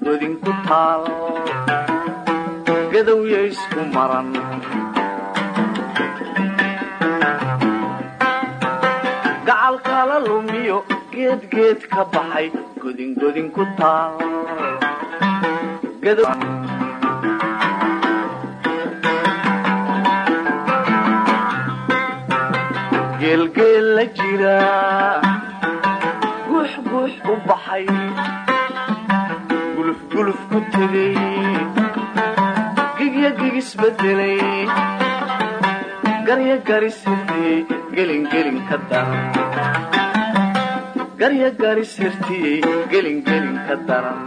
godin ku taal gadowya isku maran. Gacal kala lumiyo geedgeed ka baxay godingodin ku taal. Geelgeel la jira guux guux u baxay tegay gigya gigisbedelay garya garisirtiyey gelingelin ka daran garya garisirtiyey gelingelin ka daran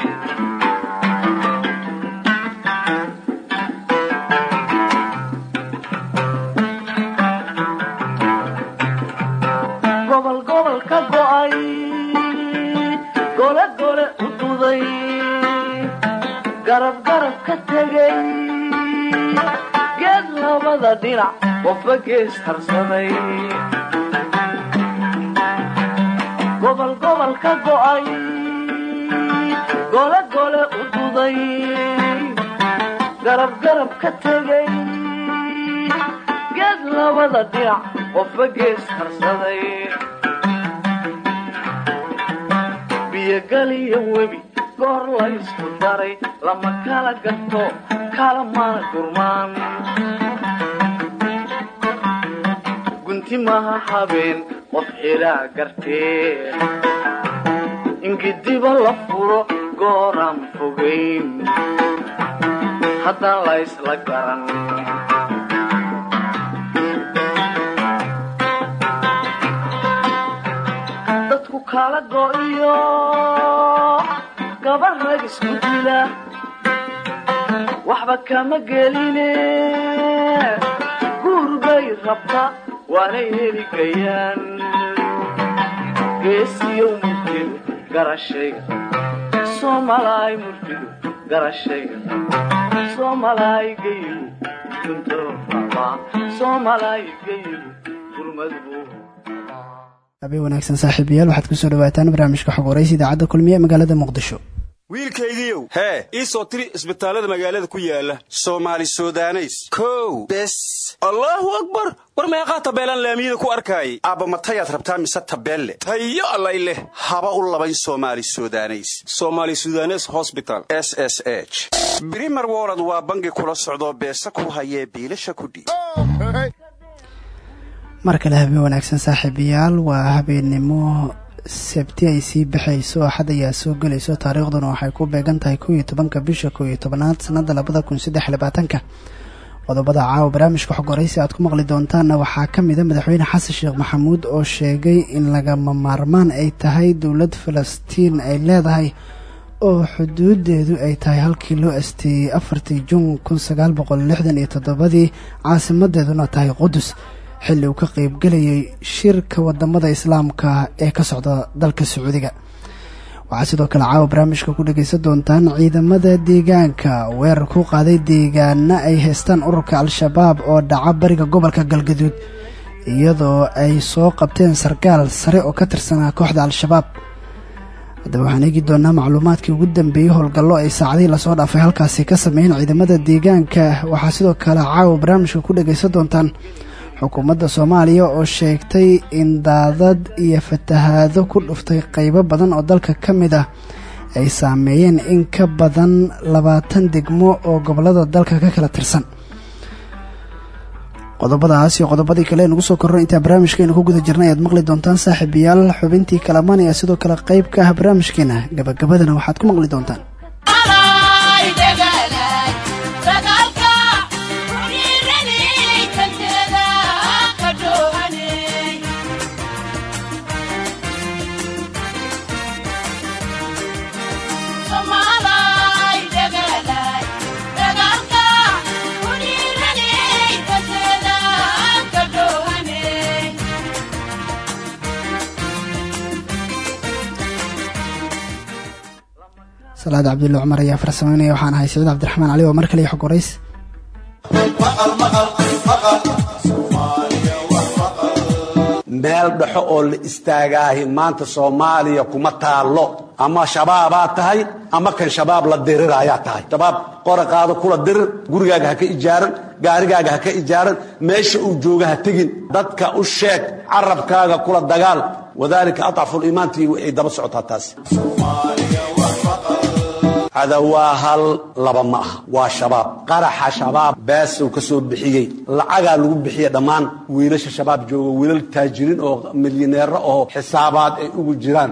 dhinac qofba gees gobol gobol ka go'ay gole gole u duday garab garab ka tegay geed labada dhinac qofba gees harsaday biyogaliyo webi goor laysku daray lama kala gato kala mana gurmaan gunti maha habeen qof xilaa gartee ingidiba la furo gooraan fogayn haddaan laysla garan. Dadku kala go'iyo gabar rag isku dila. Waxba kama geline guur bay rabta waanay heligayaan geesiyow murtidu garashayga soomalaay murtidu garashayga soomalaay gurmadbu habeen wanaagsan saaxiibayaal waxaad ku soo dhawaataan barnaamijka xog waraysa idaacadda kulmiye ee magaalada muqdisho wiilkaygiiow hee ii soo tiri isbitaallada magaalada ku yaalla soomaali sudaneys. Kow. Bes. Allaahu akbar. War meeqaa tabeelaan laamiyada ku arkaayay aabba matayaad rabtaa mise tabeelle tayo allay leh. Haba u labayn soomaali sudaneys. Somaali sudanes hosbital s s h. Brimer wolod waa bangi kula socdoo beesa ku hayee biilasha kudhiib mar kale habeen wanaagsan saaxiibayaal waa habeennimo sabti ay sii baxayso axad ayaa soo gelayso. Taariikhduna waxay ku beegan tahay kow bisha kow iyo tobanaad sanada labada kun saddex qodobada caawa barnaamijka xog horaysi aad ku maqli doontaanna waxaa ka mid a madaxweyne xasan sheekh maxamuud oo sheegay in lagama maarmaan ay tahay dowlad falastiin ay leedahay oo xuduudeedu ay tahay halkii loo asteeyey afartii juun kun sagaal boqol lixdan iyo toddobadii caasimadeeduna tahay qudus xilli uu ka qaybgelayay shirka waddamada islaamka ee ka socda dalka sacuudiga. Waxaa sidoo kale caawa barnaamijka ku dhagaysan doontaan ciidamada deegaanka. Weerar ku qaaday deegaana ay haystaan ururka al-shabaab oo dhaca bariga gobolka galgaduud iyadoo ay soo qabteen sarkaal sare oo ka tirsanaa kooxda al-shabaab. Haddaba waxaan eegi doonaa macluumaadkii ugu dambeeyey howlgallo ay saacadihii la soo dhaafay halkaasi ka sameeyeen ciidamada deegaanka. Waxaa sidoo kale caawa barnaamijka ku dhagaysan doontaan xukuumadda soomaaliya oo sheegtay in daadad iyo fatahaado ku dhuftay qaybo badan oo dalka ka mid ah ay saameeyeen in ka badan labaatan degmo oo gobollada dalka ka kala tirsan. Qodobadaas iyo qodobadii kale nugu soo korro intaa barnaamijkeena ku guda jirnay ayaad maqli doontaan saaxiibayaal xubintii kalamaan ayaa sidoo kale qayb ka ah barnaamijkeena. Gabagabadana waxaad ku maqli doontaan salaad cabdulla cumar ayaa farsameynaya waxaan ahay saciid cabdiraxmaan cali oo mar kale xog horays meel dhexo oo la istaagaahi maanta soomaaliya kuma taallo. Ama shabaabaa tahay ama kan shabaab la diriraayaa tahay. Shabaab qora qaado kula dirir gurigaaga ha ka ijaaran gaarigaaga ha ka ijaaran meesha uu jooga ha tegin. Dadka u sheeg carabkaaga kula dagaal. Wadalika adcafu liimaantii ay daba socotaa taas cada waa hal laba ma aha. Waa shabaab. Qaraxa shabaab baasow ka soo bixiyey. Lacagaa lagu bixiya dhammaan wiilasha shabaab jooga. Wiilal taajiriin oo milyaneero oo xisaabaad ay ugu jiraan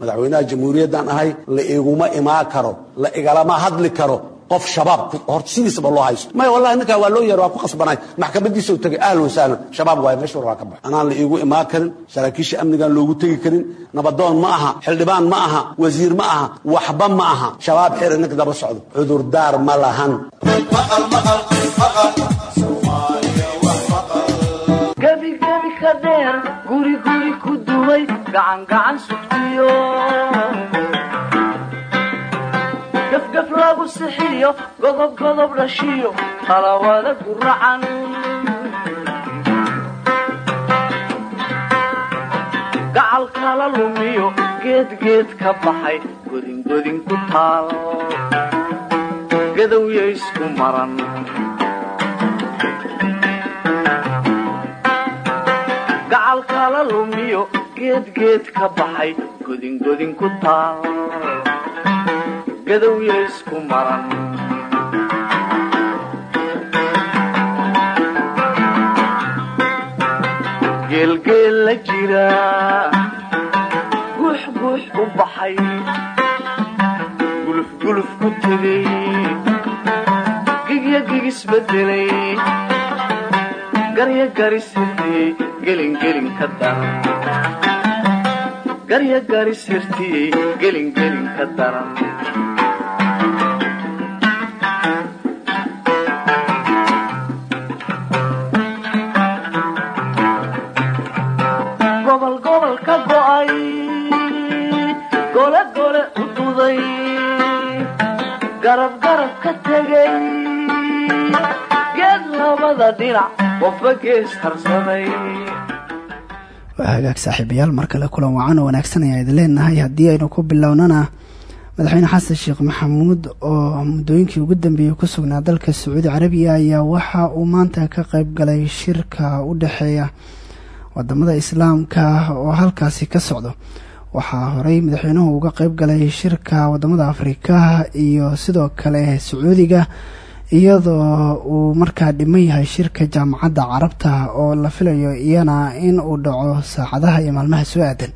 madaxweynaha jamhuuriyaddan ahay la iguma imaan karo la igalama hadli karo qof shabaab hor loo haysto. Maya wallahi ninkaa waa loo yeer waa ku qasbanay. Maxkamadiisa u tegay ahlan wasahlan shabaab waaye meesha war waa ka baxo anaan la iigu imaan karin saraakiisha amnigaan loogu tegi karin nabadoon ma aha xildhibaan ma aha wasiir ma aha waxba ma aha. Shabaab xiri ninka daba socdo cudurdaar ma lahan. Gebigebi dumay gacan gacan sugtiyo gafgaf lagu sixiyo godob godob dhashiyo talawada guracan gacal kala lumiyo geed geed ka baxay godin godin ku taal. Gadowya isku maran. Gacal kala lumiyo geed geed ka baxay godin godin ku taal gadowya isku maran geelgeel la jira guux guux u baxay guluf guluf ku tegay gigya gigisbedelay garya garis hirtiyey gelin gelin ka daran garya garis hirtiyey gelin gelin ka daran gole gole u duday garab garab ka tegay geed labada dhinac qofba gees harsaday waa hagaag saaxiibayaal. Mar kale kulan wacan oo wanaagsan ayaa idin leenahay. Haddii aynu ku bilownana madaxweyne xasan sheekh maxamuud oo muddooyinkii ugu dambeeyey ku sugnaa dalka sacuudi carabiya ayaa waxa uu maanta ka qayb galay shirka u dhexeeya waddamada islaamka oo halkaasi ka socdo. Waxaa horey madaxweynuhu uga qayb galay shirka waddamada afrika iyo sidoo kale sacuudiga iyadoo uu markaa dhiman yahay shirka jaamacadda carabta oo la filayo iyana in uu dhaco saacadaha iyo maalmaha soo aadan.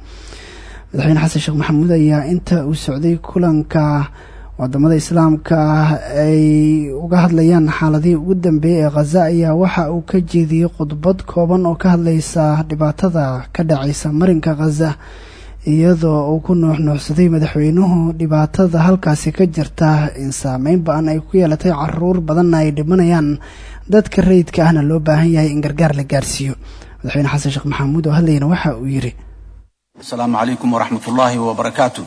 Madaxweyne xasan sheekh maxamuud ayaa inta uu socday kulanka waddamada islaamka ay uga hadlayaan xaaladihii ugu dambeeyey ee khaza ayaa waxa uu ka jeediyey khudbad kooban oo ka hadlaysa dhibaatada ka dhacaysa marinka khaza iyadoo uu ku nuuxnuuxsaday madaxweynuhu dhibaatada halkaasi ka jirta in saameyn ba'an ay ku yeelatay carruur badanna ay dhimanayaan. Dadka rayidka ahna loo baahan yahay in gargaar la gaarsiiyo. Madaxweyne xasan sheekh maxamuud oo hadlayana waxa uu yidhi. Assalamu alaikum wa rahmatullahi wa barakatuh.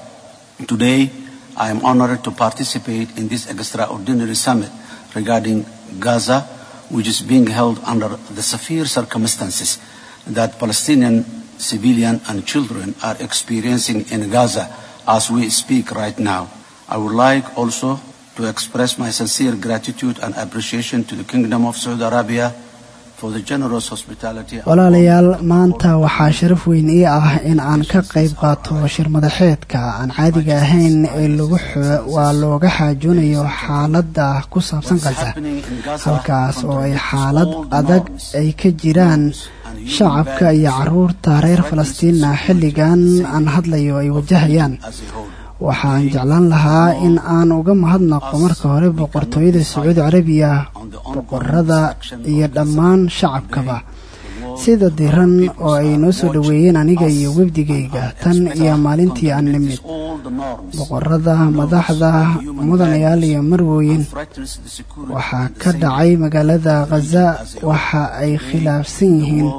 Today, I am honored to participate in this extraordinary summit regarding Gaza, which is being held under the severe circumstances that Palestinian civilians and children are experiencing in Gaza as we speak right now. I would like also to express my sincere gratitude and appreciation to the Kingdom of Saudi Arabia walaalayaal maanta waxaa sharaf weyn ii ah in aan ka qayb qaato shir madaxeedka aan caadiga ahayn ee lagu waa looga xaajoonayo xaaladda ku saabsan gaza halkaas oo ay xaalad adag ay ka jiraan shacabka iyo carruurta reer falastiina xilligan aan hadlayo ay wajahayaan waxaan jeclaan lahaa in aan uga mahadnaqo marka hore boqortooyada sacuudi carabiya boqorada iyo dhammaan shacabkaba. Sida diran oo ay noo soo dhoweeyeen aniga iyo wefdigayga tan iyo maalintii aan nimid boqorada madaxda mudanayaal iyo marwooyin. Waxaa ka dhacay magaalada khaza waxa ay khilaafsan yihiin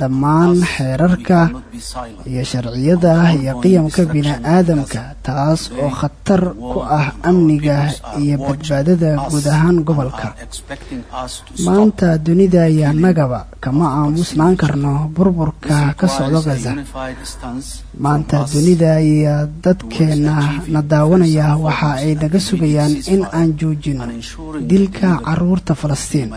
dhammaan xeerarka iyo sharciyada iyo qiyamka bini-aadamka taas oo khatar ku ah amniga iyo badbaadada guud ahaan gobolka. Maanta dunida iyo annagaba kama aamusnaan karno burburka ka socdo khaza maanta dunida iyo dadkeenna na daawanaya waxa ay naga sugayaan in aan joojino dilka carruurta falastiin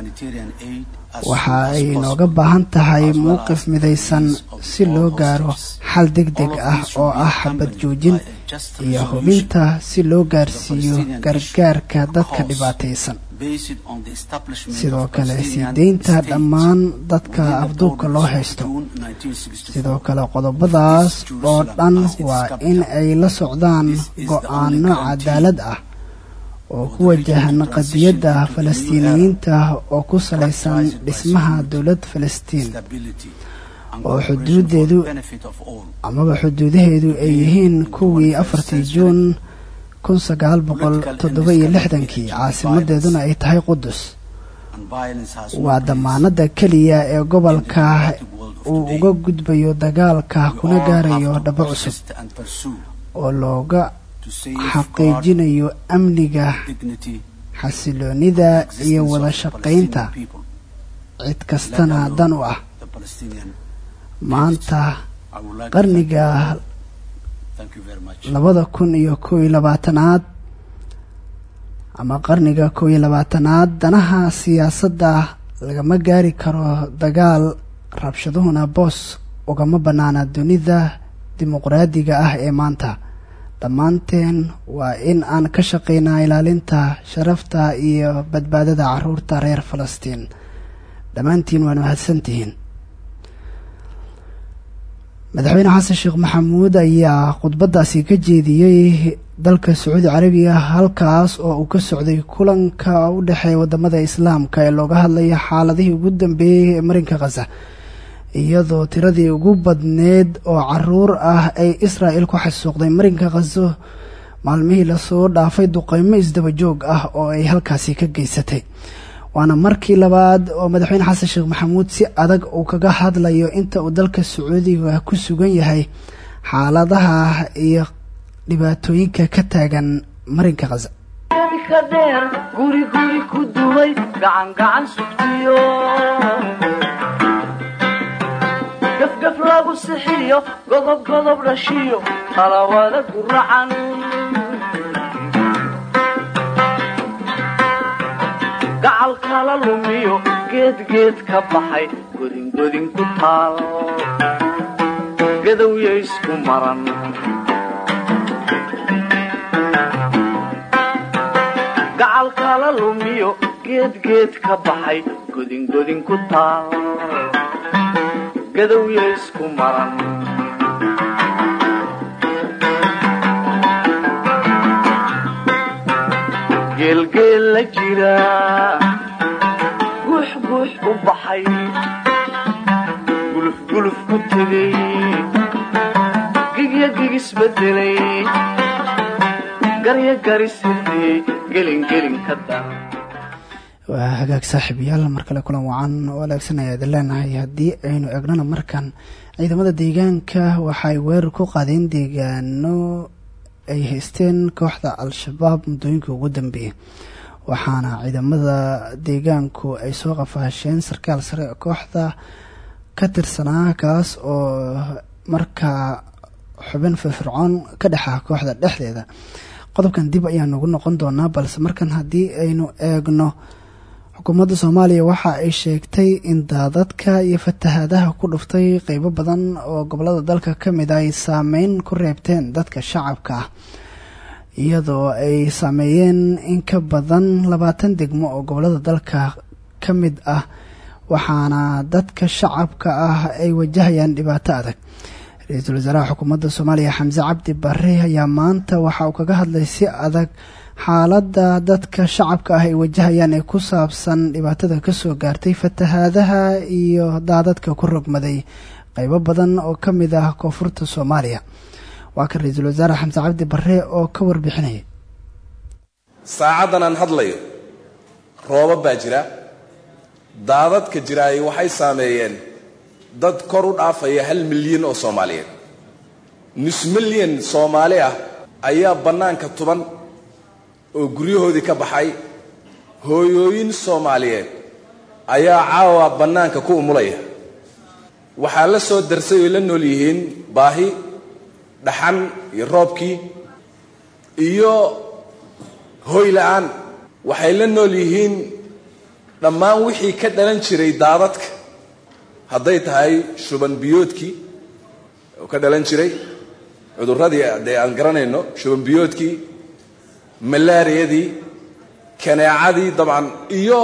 waxa ay nooga baahan tahay mowqif midaysan si loo gaaro xal deg deg ah oo ah xabad joojin iyo hubinta si loo gaarsiiyo gargaarka dadka dhibaataysan. sidoo kale sii deynta dhammaan dadka afduubka loo haysto. Sidoo kale qodobadaas oo dhan waa in ay la socdaan go'aano cadaalad ah oo ku wajahan qadiyadda falastiiniyiinta oo ku salaysan dhismaha dowlad falastiin oo xuduudeedu amaba xuduudaheedu ay yihiin kuwii afartii juun kun sagaal boqol toddoba iyo lixdankii. Caasimadeeduna ay tahay qudus waa damaanada keliya ee gobolka uu uga gudbayo dagaalka kuna gaarayo dhabo cusub oo looga xaqiijinayo amniga xasiloonida iyo wada shaqaynta. cid kastana dan u ah maanta qarniga labada kun iyo kow iyo labaatanaad ama qarniga kow iyo labaatanaad danaha siyaasadda lagama gaari karo dagaal rabshaduhuna boos ugama bannaana dunida dimuqraadiga ah ee maanta dhammaanteen waa in aan ka shaqaynaa ilaalinta sharafta iyo badbaadada carruurta reer falastiin. Dhammaantiin waad mahadsantihiin. Madaxweyne xasan sheekh maxamuud ayaa khudbadaasi ka jeediyey dalka sacuudi carabiya halkaas oo uu ka socday kulanka u dhexeeya waddamada islaamka ee looga hadlaya xaaladihii ugu dambeeyey ee marinka khaza iyadoo tiradii ugu badneed oo carruur ah ay israa'il ku xasuuqday marinka khazo maalmihii la soo dhaafay duqeymo isdaba joog ah oo ay halkaasi ka geysatay. Waana markii labaad oo madaxweyne xasan sheekh maxamuud si adag uu kaga hadlayo inta uu dalka sacuudiga ku sugan yahay xaaladaha iyo dhibaatooyinka ka taagan marinka khaza ka dheer guri guri ku duway gacan gacan sugtiyo gafgaf lagu sixiyo godob godob dhashiyo talawada guracan gacal kala lumiyo geed geed ka baxay godingodin ku taal. Gadowya isku maran. Gacal kala lumiyo geed geed ka baxay godingodin ku taal gadowya isku maran geelgeel la jira guux guux u baxay guluf guluf ku tegay gigya gigisbedelay garya garisirtiyey gelin gelin ka dar waa hagaag saaxiibayaal mar kale kulan wacan wanaagsan ayaad leenahay. Haddii aynu egnana markan ciidamada deegaanka waxay weerar ku qaadeen deegaano ay haysteen kooxda al-shabaab muddooyinkii ugu dambeeyey waxaana ciidamada deegaanku ay soo qafaasheen sarkaal sare kooxda ka tirsanaa kaas oo markaa xubin firfircoon ka dhexaa kooxda dhexdeeda. Qodobkan dib ayaan ugu noqon doonaa balse markan haddii aynu eegno xukuumadda soomaaliya waxa ay sheegtay in daadadka iyo fatahaadaha ku dhuftay qeybo badan oo gobollada dalka ka mid ay saameyn ku reebteen dadka shacabka ah iyadoo ay saameeyeen in ka badan labaatan degmo oo gobollada dalka ka mid ah waxaana dadka shacabka ah ay wajahayaan dhibaato adag. Ra'iisul wasaaraha xukuumadda soomaaliya xamse cabdi bare ayaa maanta waxa uu kaga hadlay si adag xaaladda dadka shacabka ah ay wajahayaan ee ku saabsan dhibaatada ka soo gaartay fatahaadaha iyo daadadka ku rogmaday qeybo badan oo ka mid ah koonfurta soomaaliya. Waa kan ra'iisul wasaare xamse cabdi barre oo ka warbixinaya saacaddan aan hadlayo roobab baa jira. Daadadka jiraay waxay saameeyeen dad kor u dhaafaya hal milyan oo soomaaliyeed. Nus milyan soomaali ah ayaa bannaanka tuban oo guryahoodii ka baxay hooyooyin soomaaliyeed ayaa caawa bannaanka ku umulaya. Waxaa la soo darsay oy la nool yihiin baahi dhaxan iyo roobkii iyo hoy la'aan. Waxay la nool yihiin dhammaan wixii ka dhalan jiray daadadka. Hadday tahay shuban biyoodkii oo ka dhalan jiray. Cudurradii dee aan garanayno shuban biyoodkii malaariyadii kaneecadii dabcan iyo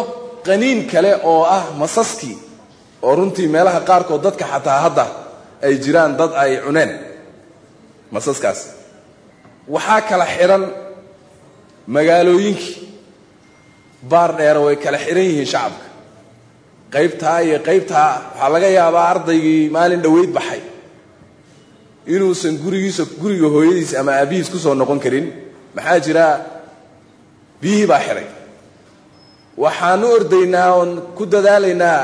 qaniin kale oo ah masaskii oo runtii meelaha qaarkood dadka xataa hadda ay jiraan dad ay cuneen. Masaskaas. Waxaa kala xidhan magaalooyinkii. Baar dheera way kala xidhan yihiin shacabka. Qaybtaa iyo qaybtaa waxaa laga yaabaa ardaygii maalin dhoweyd baxay. Inuusan gurigiisa guriga hooyadiis ama aabihiis ku soo noqon karin maxaa jira? Biyihii baa xidhay waxaanu ordaynaa oon ku dadaalaynaa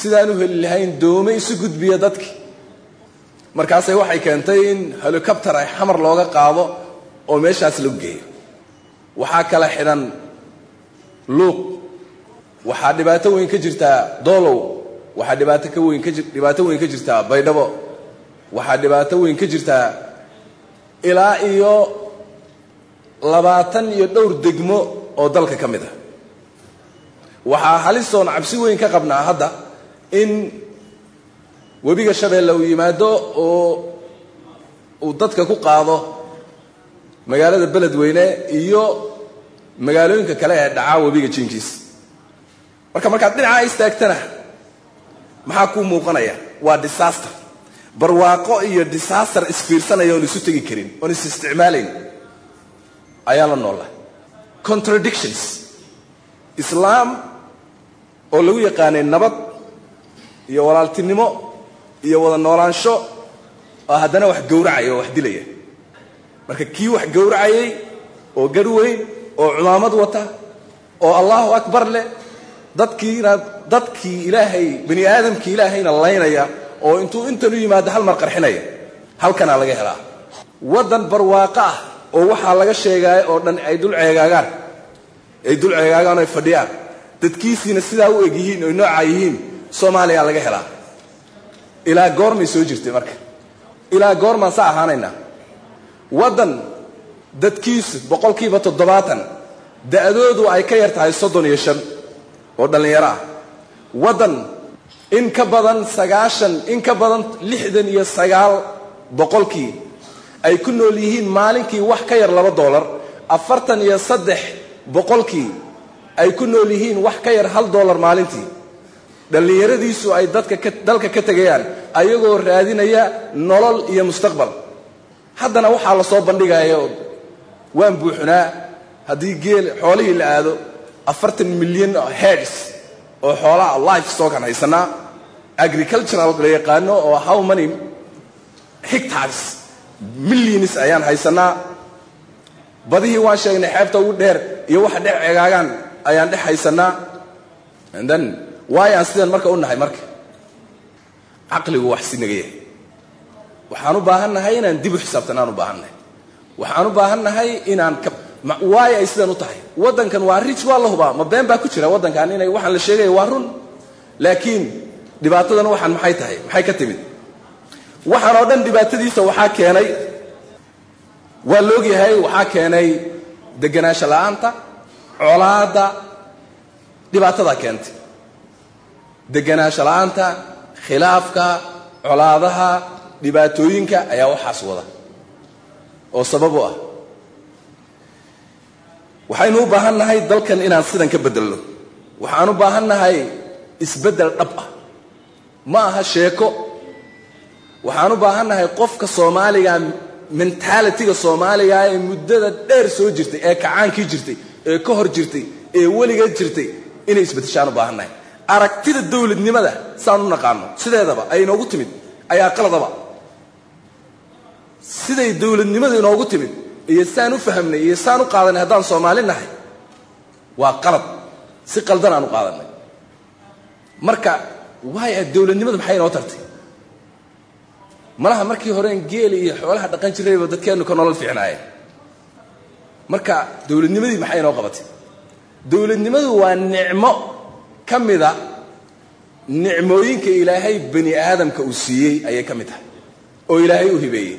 sidaan u heli lahayn doome isu gudbiya dadkii markaasay waxay keentay in helicopter ay xamar looga qaado oo meeshaas lagu geeyo. Waxaa kala xidhan luuq waxaa dhibaato weyn ka jirtaa doolow waxaa dhibaato ka weyn kaji dhibaato weyn ka jirtaa baydhabo waxaa dhibaato weyn ka jirtaa ilaa iyo labaatan iyo dhowr degmo oo dalka ka mid ah. Waxaa halisoon cabsi weyn ka qabnaa hadda in webiga shabeelle uu yimaado oo uu dadka ku qaado magaalada beledweyne iyo magaalooyinka kale ee dhacaa webiga jinkiisa marka markaad dhinacaa istaagtana maxaa kuu muuqanaya? Waa disaster. Barwaaqo iyo disaster isfiirsanaya oon isu tegi karin oon is isticmaalayn ayaa la noola contradictions. Islaam oo lagu yaqaanay nabad iyo walaaltinimo iyo wada noolaansho oo haddana wax gowracaya oo wax dilaya. Marka kii wax gowracayay oo gar weyn oo cumaamad wata oo allahu akbar leh dadkiina dadkii ilaahay bani aadamkii ilaahayna laynaya oo intuu intan u yimaado hal mar qarxinaya halkanaa laga helaa. Waddan barwaaqo ah oo waxaa laga sheegaya oo dhan ay dul ceegaagaan. Ay dul ceegaagaan oo ay fadhiyaan. Dadkiisiina sidaa u eg yihiin oy noocaa yihiin soomaaliya laga helaa. Ilaa goormay soo jirtay marka. Ilaa goormaan sa ahaanaynaa waddan dadkiisu boqolkiiba toddobaatan da'doodu ay ka yar tahay soddon iyo shan oo dhallinyaro ah. Waddan in ka badan sagaashan in ka badan lixdan iyo sagaal boqolkii ay ku nool yihiin maalinkii wax ka yar laba dollar afartan iyo saddex boqolkii ay ku nool yihiin wax ka yar hal dollar maalintii. Dhallinyaradiisu ay dadka ka dalka ka tegayaan ayagoo raadinaya nolol iyo mustaqbal. Haddana waxaa la soo bandhigaya waan buuxnaa haddii geel xoolihii la aado afartan milyan heads oo xoolaha life stockan haysanaa agricultural la yaqaano oo how many hectares millions ayaan haysanaa. Badihii waan sheegnay xeebta ugu dheer iyo waxa dhex ceegaagaan ayaan dhex haysanaa. Then waayo aan sidaan marka u nahay marka? Caqligu wax si naga yahay. Waxaan u baahan nahay inaan dib u xisaabtanaan u baahan nahay. Waxaan u baahan nahay inaan ka waayo ay sidaan u tahay? Waddankan waa rich waa la hubaa ma been baa ku jira waddankan inay waxaan la sheegaya waa run. Laakiin dhibaatadan waxaan maxay tahay? Maxay ka timid waxaan oo dhan dhibaatadiisa waxaa keenay. Waa la ogyahay waxaa keenay deganaansho la'aanta colaadda dhibaatadaa keentay. Deganaansho la'aanta khilaafka colaadaha dhibaatooyinka ayaa waxaas wada oo sabab u ah. Waxaynu u baahan nahay dalkan inaan sidan ka beddelno. Waxaan u baahan nahay isbeddel dhab ah. Ma aha sheeko waxaan u baahan nahay qofka soomaaliga mentalitiga soomaaliga ee muddada dheer soo jirtay ee kacaankii jirtay ee ka hor jirtay ee weligeed jirtay inay isbedeshaan u baahannahay. Aragtida dowladnimada saan u naqaano sideedaba ay inoogu timid ayaa qaladaba. Siday dowladnimadu inoogu timid iyo saan u fahamnay iyo saan u qaadanay haddaan soomaali nahay waa qalad. Si qaldan aan u qaadanay. Marka waaya dowladnimadu maxay inoo tartay malaha markii horeen geeli iyo xoolaha dhaqan jirayba dadkeennu ka nolol fiicnaayeen marka dowladnimadii maxay inoo qabatay? Dowladnimadu waa nicmo ka mida nicmooyinka ilaahay bani aadamka uu siiyey ayay ka mid tahay oo ilaahay u hibeeyey.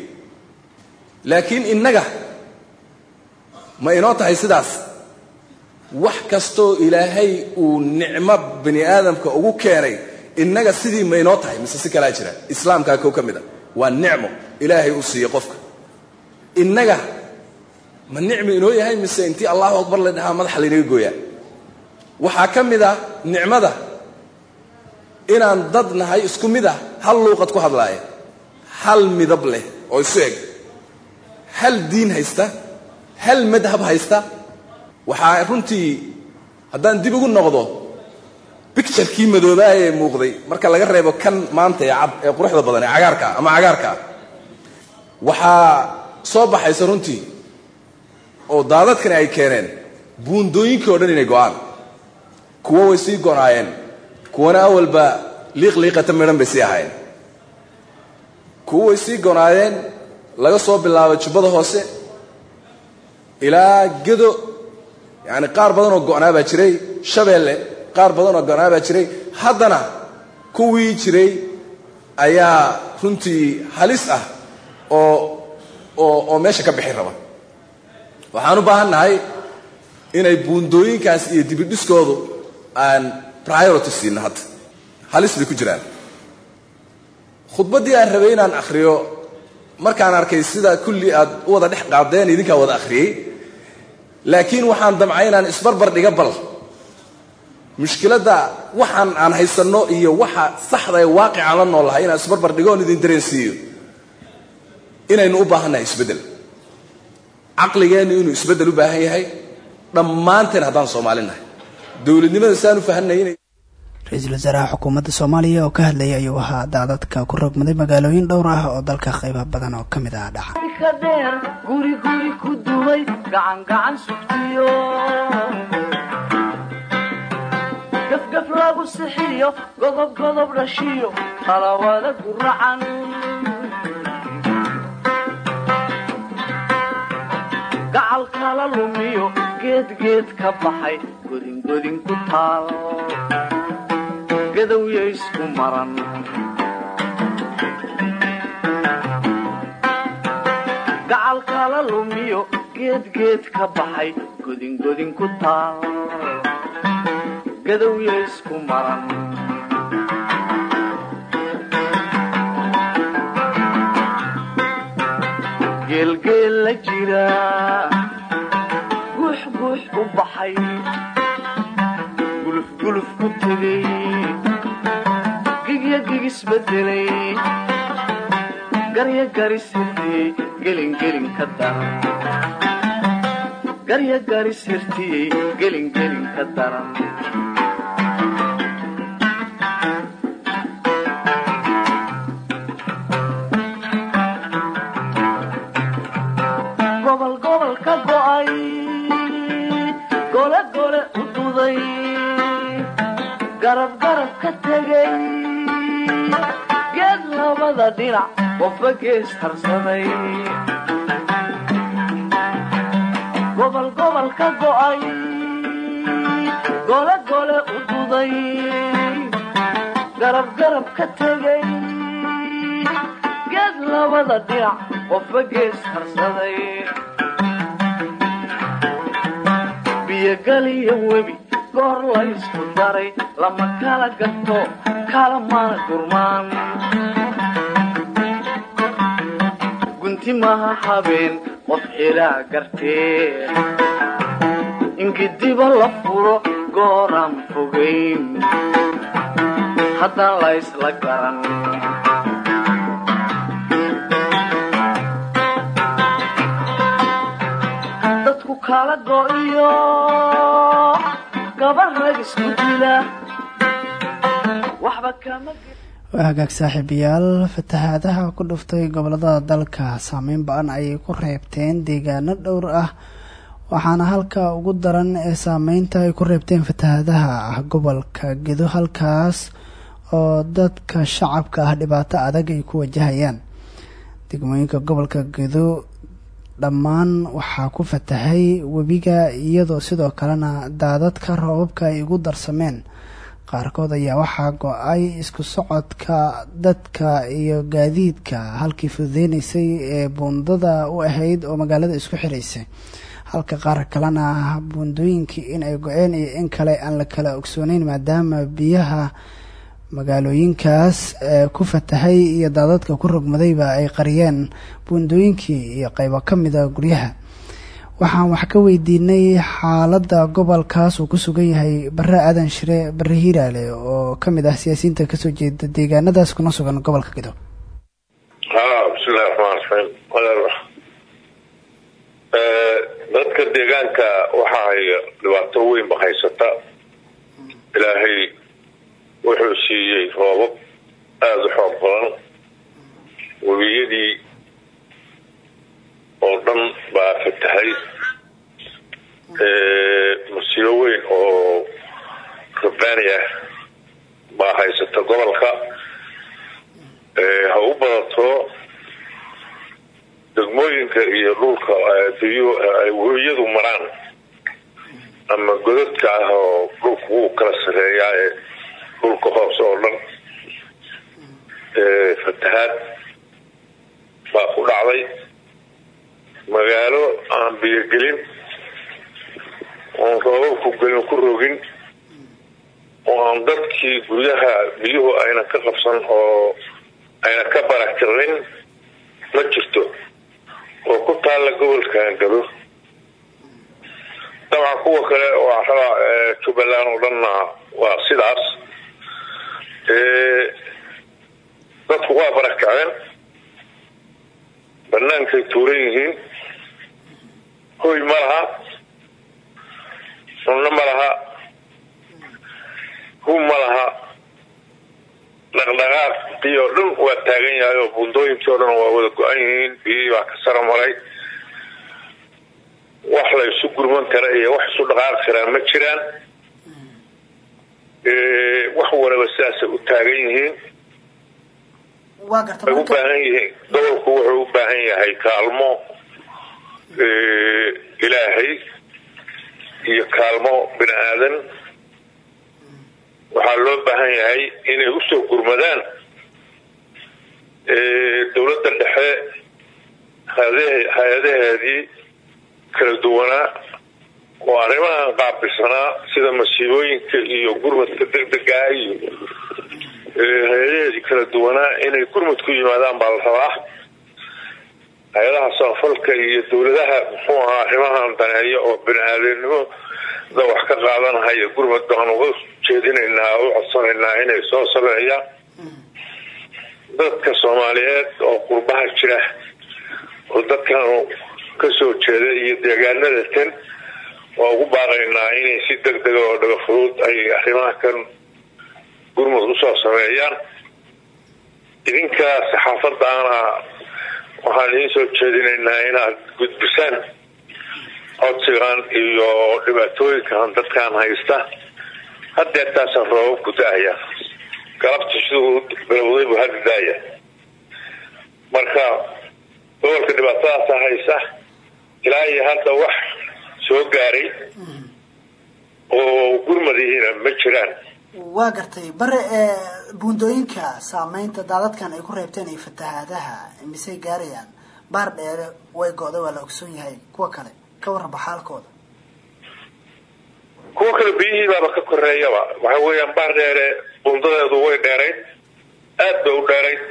Laakiin innaga ma inoo tahay sidaas. Wax kastoo ilaahay uu nicmo bani aadamka ugu keenay innaga sidii ma inoo tahay mise si kalaa jira. Islaamkaa kow ka mid a waa nicmo. Ilaahay uu siiyey qofka. Innaga ma nicmi inoo yahay mise intii allahu akbar la dhahaa madaxa laynaga gooyaa? Waxaa ka mid ah nicmada inaan dad nahay isku mid ah hal luuqad ku hadlaaya hal midab leh oo isu eg. Hal diin haysta. Hal madhab haysta. Waxaa runtii haddaan dib ugu noqdo bicturekii madoobaa ee muuqday marka laga reebo kan maanta ee cad ee quruxda badan ee cagaarkaa ama cagaarkaa waxaa soo baxaysa runtii oo daadadkani ay keeneen buundooyinkii o dhan inay go'aan. Kuwo way sii gonaayeen kuwana awalba liiqliiqata midhan bay sii ahaayeen. Kuwo way sii gonaayeen laga soo bilaabo jubbada hoose ilaa gedo yacani qaar badan oo go'naa baa jiray shabeelle qaar badan oo go'naa baa jiray haddana kuwii jiray ayaa runtii halis ah oo oo oo meesha ka bixi raba. Waxaan u baahan nahay inay buundooyinkaas iyo dibidhiskoodu aan priority siino hadda halis bay ku jiraan. Khudbaddii aan rabay inaan akhriyo markaan arkay sida kulli aad u wada dhex qaadeen idinkaa wada akhriyey laakiin waxaan damcay inaan isbarbar dhiga bal mushkiladda waxaan aan haysanno iyo waxa saxda ee waaqicaan la nool lahay inaan isbarbar dhigo oon idin dareensiiyo. Inaynu u baahannahay isbeddel. Caqligeennu inuu isbeddel u baahan yahay dhammaanteen haddaan soomaali nahay dowladnimada saan u fahanay inay ra'iisul wasaaraha xukuumadda soomaaliya oo ka hadlayay ayuu ahaa daadadka ku rogmaday magaalooyin dhowr ah oo dalka qayba badan oo ka mid ah dhaca gafgaf lagu sixiyo godob godob dhashiyo talawada guracan gacal kala lumiyo geed geed ka baxay godin godin ku taal. Gadowya isku maran. Gacal kala lumiyo geed geed ka baxay godin godin ku taal gadowya isku maran geelgeel la jira guux guux u baxay guluf guluf ku tegay gigya gigisbedelay garya garisirtiyey gelin gelin ka daran garya garisirtiyey gelin gelin ka daran dhinac qofba gees harsaday gobol gobol ka go'ay gole gole u duday garab garab ka tegay geed labada dhinac qofba harsaday biyogaliyo webi goor laysku daray lama kala gato kala mana gurmaan inti maha habeen qof xilaa gartee ingidiba la furo gooran fogayn haddaan laysla garan. Dadku kala go'iyo gabarag isku dila. Waxba kama waa hagaag saaxiibayaal fatahaadaha ku dhuftay gobollada dalka. Saameyn ba'an ayay ku reebteen deegaano dhowr ah. Waxaana halka ugu daran ee saameynta ay ku reebteen fatahaadaha ah gobolka gedo halkaas oo dadka shacabka ah dhibaato adag ay ku wajahayaan. Degmooyinka gobolka gedo dhammaan waxaa ku fatahay webiga iyadoo sidoo kalena daadadka roobabka ay ugu darsameen qaarkood ayaa waxaa go'ay isku socodka dadka iyo gaadiidka halkii fududeynaysay ee buundada u ahayd oo magaalada isku xiraysay. Halka qaar kalena buundooyinkii in ay go-een iyo in kale aan la kala ogsooneyn maadaama biyaha magaalooyinkaas ee ku fatahay iyo daadadka ku rogmadayba ay qariyeen buundooyinkii iyo qeybo ka mida guryaha waxaan wax ka weydiinay xaaladda gobolkaas uu ku sugan yahay bare aadan shire bare hiiraale oo ka mid ah siyaasiyiinta ka soo jeeda deegaanadaas kuna sugan gobolka gedo. Bismillahi raxmaan raxiim dadka deegaanka waxa ay dhibaato weynba haysata. Ilaahay wuxuu siiyey roobab aada u xoog badan. Webiyadii oo dhan baa fatahay masiibo weyn oo rabbaani ah baa haysata gobolka. Ha u badato degmooyinka iyo dhulka ay webiyadu maraan ama godadka ah oo dhulka wuu kala sareeyaa ee dhulka hoose oo dhan fatahaad baa ku dhacday magaalo aan biyogelin oon roobabku gelin ku rogin oo aan dadkii guryaha biyuhu ayna ka qabsan oo ayna ka barakicin ma jirto. Oo ku taalla gobolkan gado. Dabcan kuwa kale waxaa jubbaland oo dhanna waa sidaas. Dadku waa barakaceen banaankay tuuran yihiin hoy ma laha. Cunno ma laha. Hub ma laha. Dhaqdhaqaaqii dhan waa taagan yahay oo buundooyinkii oo dhan waa wada go-an yihiin. Biyihii baa ka sara maray wax la isu gurman kara iyo wax isu dhaqaaqi karaa ma jiraan. Wax walaba sidaasay u taagan yihiin ay u baahan yihiin gobolku wuxuu u baahan yahay kaalmo ilaahay iyo kaalmo bini aadan waxaa loo baahan yahay inay u soo gurmadaan dowladda dhexe hay'adaheedii kala duwanaa oo arrimahan qaabilsanaa sida masiibooyinka iyo gurmadka degdegaa iyo hay'adaheedii kala duwanaa inay gurmad ku yimaadaan baa la rabaa hay'adaha samafalka iyo dowladaha muxuu ahaa arrimahan daneeya oo bini aadamnimada wax ka qaadanahaya gurmad baan uga jeedinaynaa u codsanaynaa inay soo sameeyaan dadka soomaaliyeed oo qurbaha jira oo dadkanu ka soo jeeda iyo deegaanada tan waa ugu baaqaynaa inay si deg dega oo dhaga fudud ay arrimaha gurmud u soo sameeyaan. Idinka saxaafadaana waxaan idiin soo jeedinaynaa inaad gudbisaan codsigan iyo dhibaatooyinkan dadkan haysta. Hadeertaasa roobab ku da'aya galabta siduu bilowday buu hadda daaya. Marka gobolka dhibaatadaasa haysa ilaa iyo hadda wax soo gaaray oo gurmadihiina ma jiraan waa gartay bare ee buundooyinka saameynta daadadkan ay ku reebteen iyo fatahaadaha misey gaarayaan? Baar dheere way go-day waa la ogsoon yahay. Kuwa kale ka warraba xaalkooda. Kuwa kale biyihiibaaba ka koreeyaba waxa weeyaan baar dheere bundadeedu way dheerayd. Aad bay u dheerayd.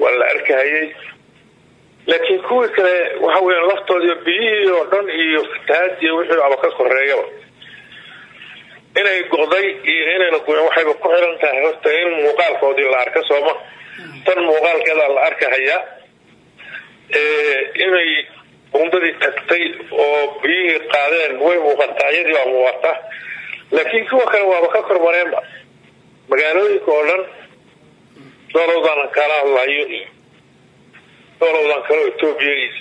Waa la arkahayay laakiin kuwii kale waxa weeyaan laftoodiiyo biyihii oo dhan iyo fatahaadii wixii aba ka koreeyaba inay go'day iyo inayna waxayba ku xiran tahay horta in muuqaalkoodii la arka sooma. Tan muuqaalkeeda la arkahayaa inay bundadii tagtay oo biyihii qaadeen way muuqataa iyadii waa muuqata. Laakiin kuwa kale waaba ka kormareenba magaalooyinka oo dhan doolowdan kala hadlayo iyo doolowdan kaleo etoobiya iyo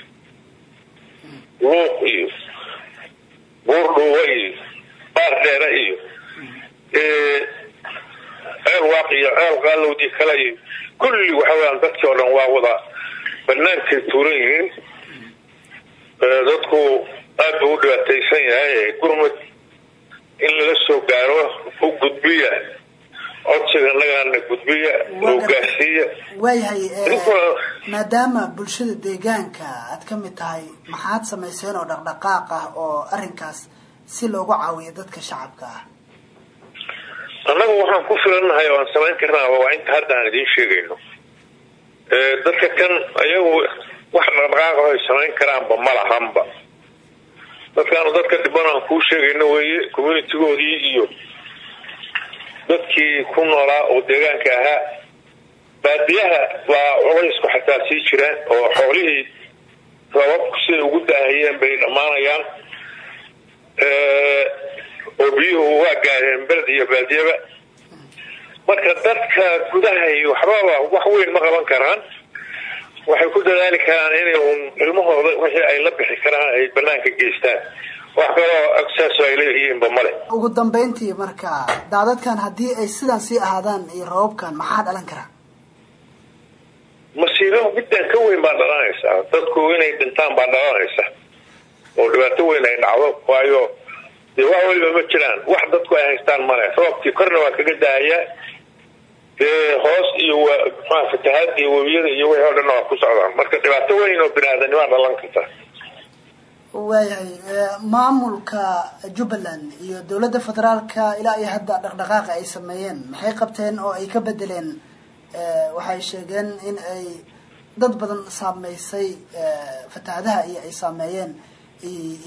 luuq iyo buurdhuuba iyo baar dheere iyo ceel waaq iyo ceel qaalowdii kale iyo kulli waxa weyaan dadkii oo dhan waa wada banaankay tuuran yihiin. Dadku aad buu u dhibaataysan yahay gurmud in lala soo gaaro u gudbiya codsiga nagana gudbiya loo gaarsiiya waayahay maadaama bulshada deegaanka aad ka mid tahay maxaad samayseen oo dhaqdhaqaaq ah oo arrinkaas si loogu caawiyo dadka shacabka ah. Annagu waxaan ku filannahay oo aan samayn karnaa waa inta hadda aan idiin sheegayno. Dadka kan ayagu wax dhaqdhaqaaqa ay samayn karaanba ma lahanba. Dadkaanu dadka dhiban aan kuu sheegayno weeye communitigoodii iyo dadkii ku noolaa oo deegaanka ahaa baadiyaha baa culaysku xataa sii jiraan oo xoolihii rababku siday ugu daahayeen bay dhammaanayaan oo biyuhu waa gaareen beled iyo baadiyaba marka dadka gudahay waxbaba wax weyn ma qaban karaan. Waxay ku dadaali karaan inay un ilmahooda wixii ay la bixi karaan ay banaanka geystaan. Wax kaloo agsaaso ay leeyihiinba male ugu dambeyntii marka daadadkan haddii ay sidan sii ahaadaan iyo rababkan maxaa dhalan karaa? Masiibo middan ka weyn baa dhalanaysaa. Dadku inay dhintaan baa dhalanaysa oo dhibaato weyn ay dhacdo waayo dee wax weliba ma jiraan. Wax dadku ay haystaan male roobkii korna waa kaga daahayaa dee hoos iyo mxua fatahaada iyo webiyada iyo wixii o dhanna waa ku socdaan marka dhibaato weyn oo bini aadanimaa dhalan karta. Waayahay maamulka jubbaland iyo dowladda federaalka ilaa iyo hadda dhaqdhaqaaqa ay sameeyeen. Maxay qabteen oo ay ka bedeleen waxay sheegeen in ay dad badan saameysay fatahaadaha iyo ay saameeyeen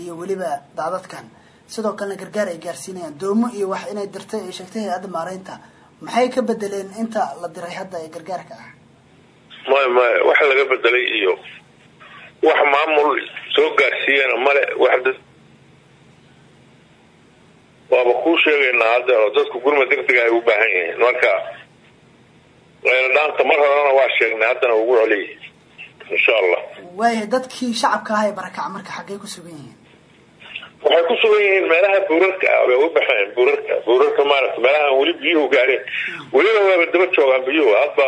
iyo weliba daadadkan. Sidoo kalena gargaar ay gaarsiinayaan. Doomo iyo wax inay dirtay ay sheegtay hay'adda maareynta. Maxay ka bedeleen inta la diray hadda ee gargaarka ah? Maya maya wax laga bedelay iyo wax maamul soo gaarsiiyana male wax waaba kuu sheegaynaa hadda oo dadku gurma degdega ay u baahan yihiin. Marka dhaanta mar horena waa sheegnay haddana ugu celiy insha allah waayahay dadkii shacabka ah ee barakaca marka xaggay ku sugan yihiin. Waxay ku sugan yihiin meelaha buurarka ah bay u baxeen buurarka. Buurarka maarata meelahaan weli biyuhu gaareen weliba waaba daba joogaan biyuhu hadba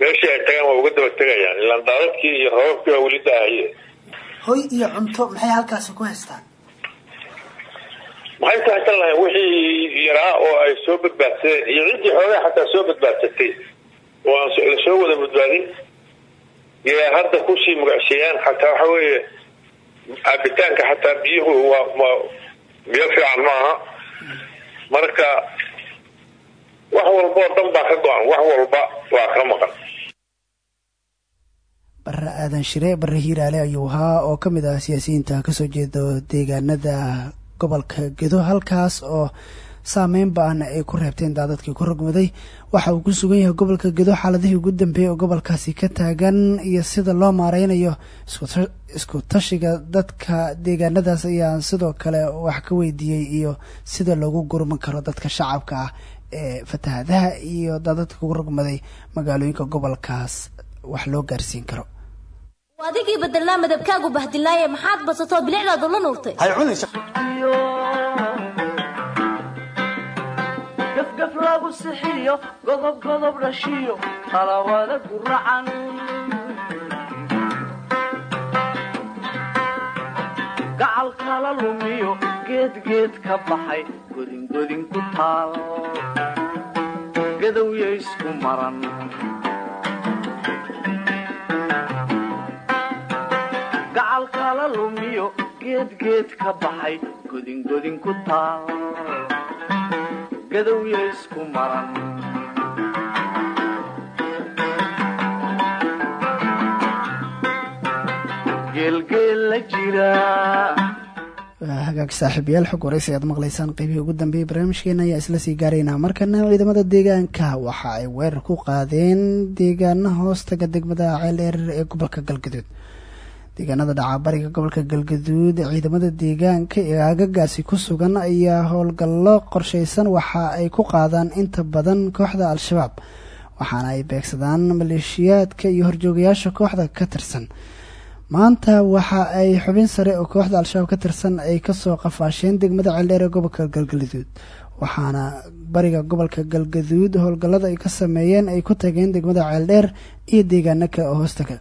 meeshii ay tagaan waa uga daba tegayaan. Ilaan daadadkii iyo rababkii waa weli daahaye hoy iyo cunto maxay halkaasi ku haystaan? Maxay ku haysan lahayn? Wixii yaraa oo ay soo badbaadsadeen iyo ciddii xoogaa xataa soo badbaadsatay oo aan wada badbaadin yay hadda ku sii magacsiiyaan xataa waxa weeye cabitaanka xataa biyuhu waa biyo fiican maaha. Marka wax walba oo dhan baa ka go-an wax walba waa ka maqan. Bare aadan shire bare hiiraale ayuu ahaa oo ka mid ah siyaasiyiinta ka soo jeeda deegaanada gobolka gedo halkaas oo saameyn ba'an ay ku reebteen daadadkii ku rogmaday. Waxa uu ku sugan yahay gobolka gedo xaaladihii ugu dambeeyay oo gobolkaasi ka taagan iyo sida loo maareynayo isku tashiga dadka deegaanadaas ayaan sidoo kale wax ka weydiiyey iyo sida loogu gurman karo dadka shacabka ah ee fatahaadaha iyo daadadka ku rogmaday magaalooyinka gobolkaas wax loo gaarsiin karo. Adigii bedelnaa madabkaagu bahdilaaye maxaad basatoo bilicdaadu la nuurtay lagu sixiyo godob godob dhashiyo talawada guracan gacal kala lumiyo geedgeed ka baxay godingodin ku taal. Gadowya isku maran. Gacal kala lumiyo geedgeed ka baxay godingodin ku taal gadowya isku maran geelgeel la jira hagaag saaxiibayaal xog waraysi ayaad maqlaysaan qeybihii ugu dambeeyay barnaamijkeena ayaa isla sii gaaraynaa markana ciidamada deegaanka waxa ay weerar ku qaadeen deegaana hoostaga degmada ceel ee gobolka galgaduud deegaanada dhacabariga gobolka galgaduud ciidamada deegaanka ee aagagaasi ku sugan ayaa howlgallo qorshaysan waxa ay ku qaadaan inta badan kooxda al-shabaab waxaana ay beegsadaan maleeshiyaadka iyo horjoogayaasha kooxda ka tirsan. Maanta waxa ay xubin sare oo kooxda al-shabaab ka tirsan ay ka soo qafaasheen degmada ceeldheer ee gobolka galgaduud waxaana bariga gobolka galgaduud howlgallada ay ka sameeyeen ay ku tageen degmada ceeldheer iyo oo hoostaga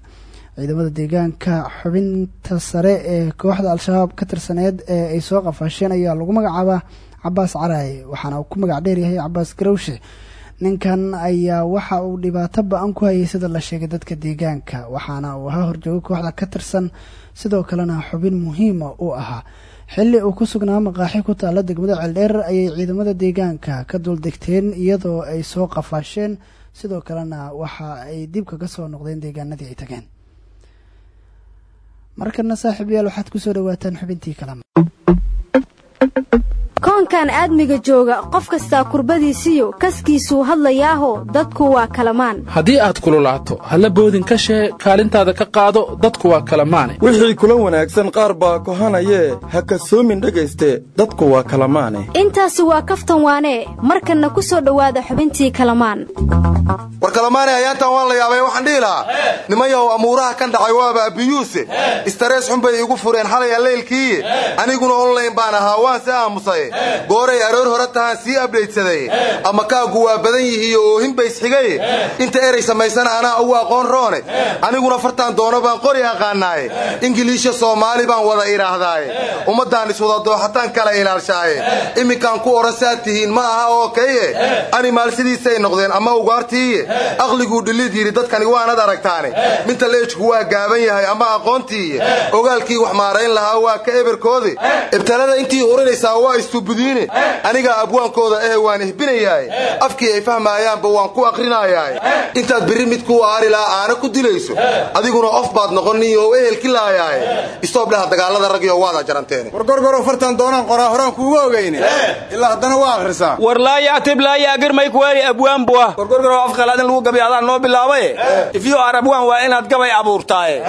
ciidamada deegaanka. Xubinta sare ee kooxda al-shabaab ka tirsaneed ee ay soo qafaasheen ayaa lagu magacaabaa cabaas caraaye waxaana uu ku magac dheer yahay cabaas garawshe ninkan ayaa waxa uu dhibaato ba'an ku hayay sida la sheegay dadka deegaanka waxaana uu ahaa horjoogo kooxda ka tirsan. Sidoo kalena xubin muhiima uu ahaa xilli uu ku sugnaa maqaaxi ku taalla degmada ceeldheer ayay ciidamada deegaanka ka duldegteen iyadoo ay soo qafaasheen. Sidoo kalena waxa ay dib kaga soo noqdeen deegaanadii ay tageen markana saaxiib yaal waxaad ku soo dhawaataan xubintii kalama koonkan aadmiga jooga qof kastaa kurbadiisiyo kaskiisuu hadlayaaho dadku waa kalamaan. Haddii aad kululaato halla boodin ka shee kaalintaada ka qaado dadku waa kalamaane. Wixii kula wanaagsan qaar baa kohanayee ha kasoomin dhegayste dadku waa kalamaane. Intaasi waa kaftan waanee markanna ku soo dhowaada xubintii kalamaan. War kalamaane ayaantan waan la yaabay waxaan dhihi lahaa nimanyahow amuuraha kan dhacay waaba abiyuuse. Istarees xun bay igu fureen xalay alleylkiiye aniguna onlayn baan ahaa waan se aamusaye gooray aroor hore tahaan sii abdhaydsaday ama kaagu waa badan yihiiyo oohin baysxigaye inta eray samaysana anaa ugu aqoon roone. Aniguna fartaan doono baan qori aqaanaaye ingiliisha soomaali baan wada idhaahdaaye ummaddaan iswada dooxataan kala ilaalshaaye iminkaan ku odhan saad tihiin ma aha oo kaye animaal sidiisay noqdeen ama ugaartiiye aqliguu dhilid yidhi dadkani waanad aragtaane. Minta leejku waa gaaban yahay ama aqoontiiye ogaalkii wax maarayn lahaa waa ka eberkoode ibtalada intii hurinaysaa waa istubudiine anigaa abwaankooda ehe waan ihbinayaaye afkii ay fahmaayaanba waan ku aqrinayaaye intaad berri mid kuu aari aana ku dilayso. Adiguna of baad noqoniyo oo ehelki laayaaye istoobdhaha dagaalada ragyo waada jaranteene war gorgoro fartan doonaan qoraa horaan kuuga ogayne ilaa haddana waa akhrisaa. War laa yactib laa yaagir may kuwaali abwaan bua wargorgoro afqalaad in lagu gabay adaan noo bilaabaye ifyo ar abwaan waa inaad gabay abuurtaaye.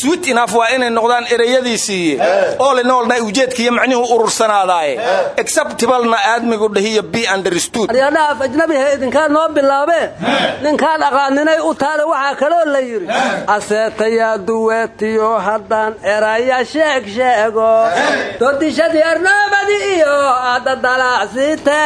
Swit inaaf waa inay noqdaan ereyadiisiiye oole noolna ujeedkiiyo macnihu urursanaadaaye acceptibalna aadmigu dhahiyo b understood. Aryadhaha af ajnabiha idinkaa noo bilaabeen ninkaan aqaaninay u taale waxaa kaloo la yidhi aseetayaa duweetiyo haddaan eraya sheeg sheego dodishadii arnoobadii iyo adadalacsite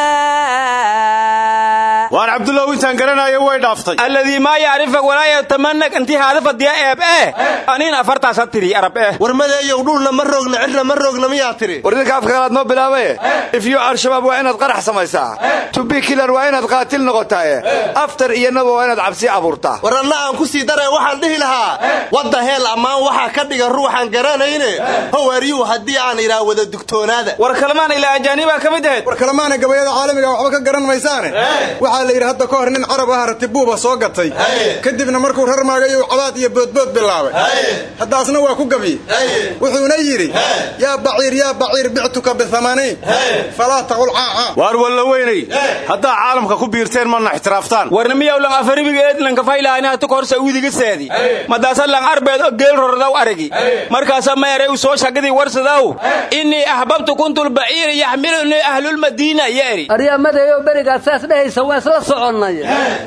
waan cabdullaw intaan garanayo way dhaaftay. Alladii maa yacrifak walaa yatamanag intii haadafadiya eeb eh aniin afartaasa tiri arab eh. Warmadeeyow dhulna ma roogna cidna ma roogna miyaa tiri war idinka afkagalaad noo bilaabaye ifyo al-shabaab waa inaad qarax samaysaa tubi kilan waa inaad qaatil noqotaaye aftar iyo naba waa inaad cabsi abuurtaa war alla aan ku sii daree waxaan dhihi lahaa wadda heel ammaan waxaa ka dhiga ruuxaan garanayne howaryuu haddii aan idhaa wada dugtoonaada. War kalmaan ilaa ajaanibaa ka mid ahayd. War kalamaana gabayada caalamiga waxba ka garan maysaane. Waxaa la yidhi hadda ka hor nin carab ah ratibuuba soo gatay. Kadibna markuu rarmaagayu cabaad iyo boodbood bilaabay. Haddaasna waa ku gabi. Wuxuuna yidhi yaa baciir yaa baciir bictuka biamaniin taqul caaca waar walla weynay? Haddaa caalamka ku biirteen mana ixtiraaftaan warnimiyaw lang afaribiga eedlanka faylahanihatu kahor sauudiga seedi. Madaasa lang arbeed o geel rordaw aragi. Markaasa mayare u soo shagadii warsadaw. Innii ahbabtu kuntul baciir yaxmilunii ahlulmadiina ya eri. Aryamadeeyo berigaad saas dhehaysa waa isla soconnay.